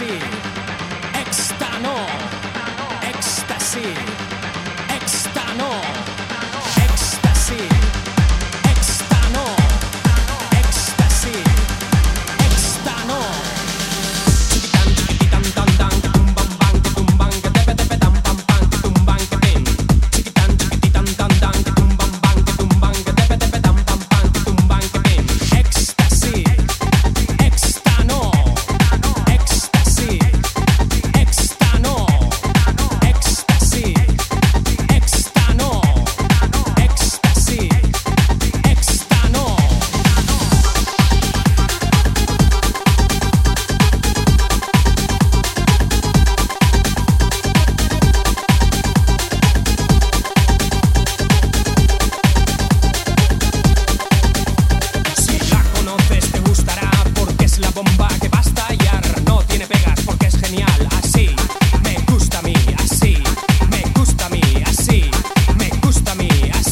Extano. Éxtasis.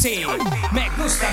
Odisseo, me gusta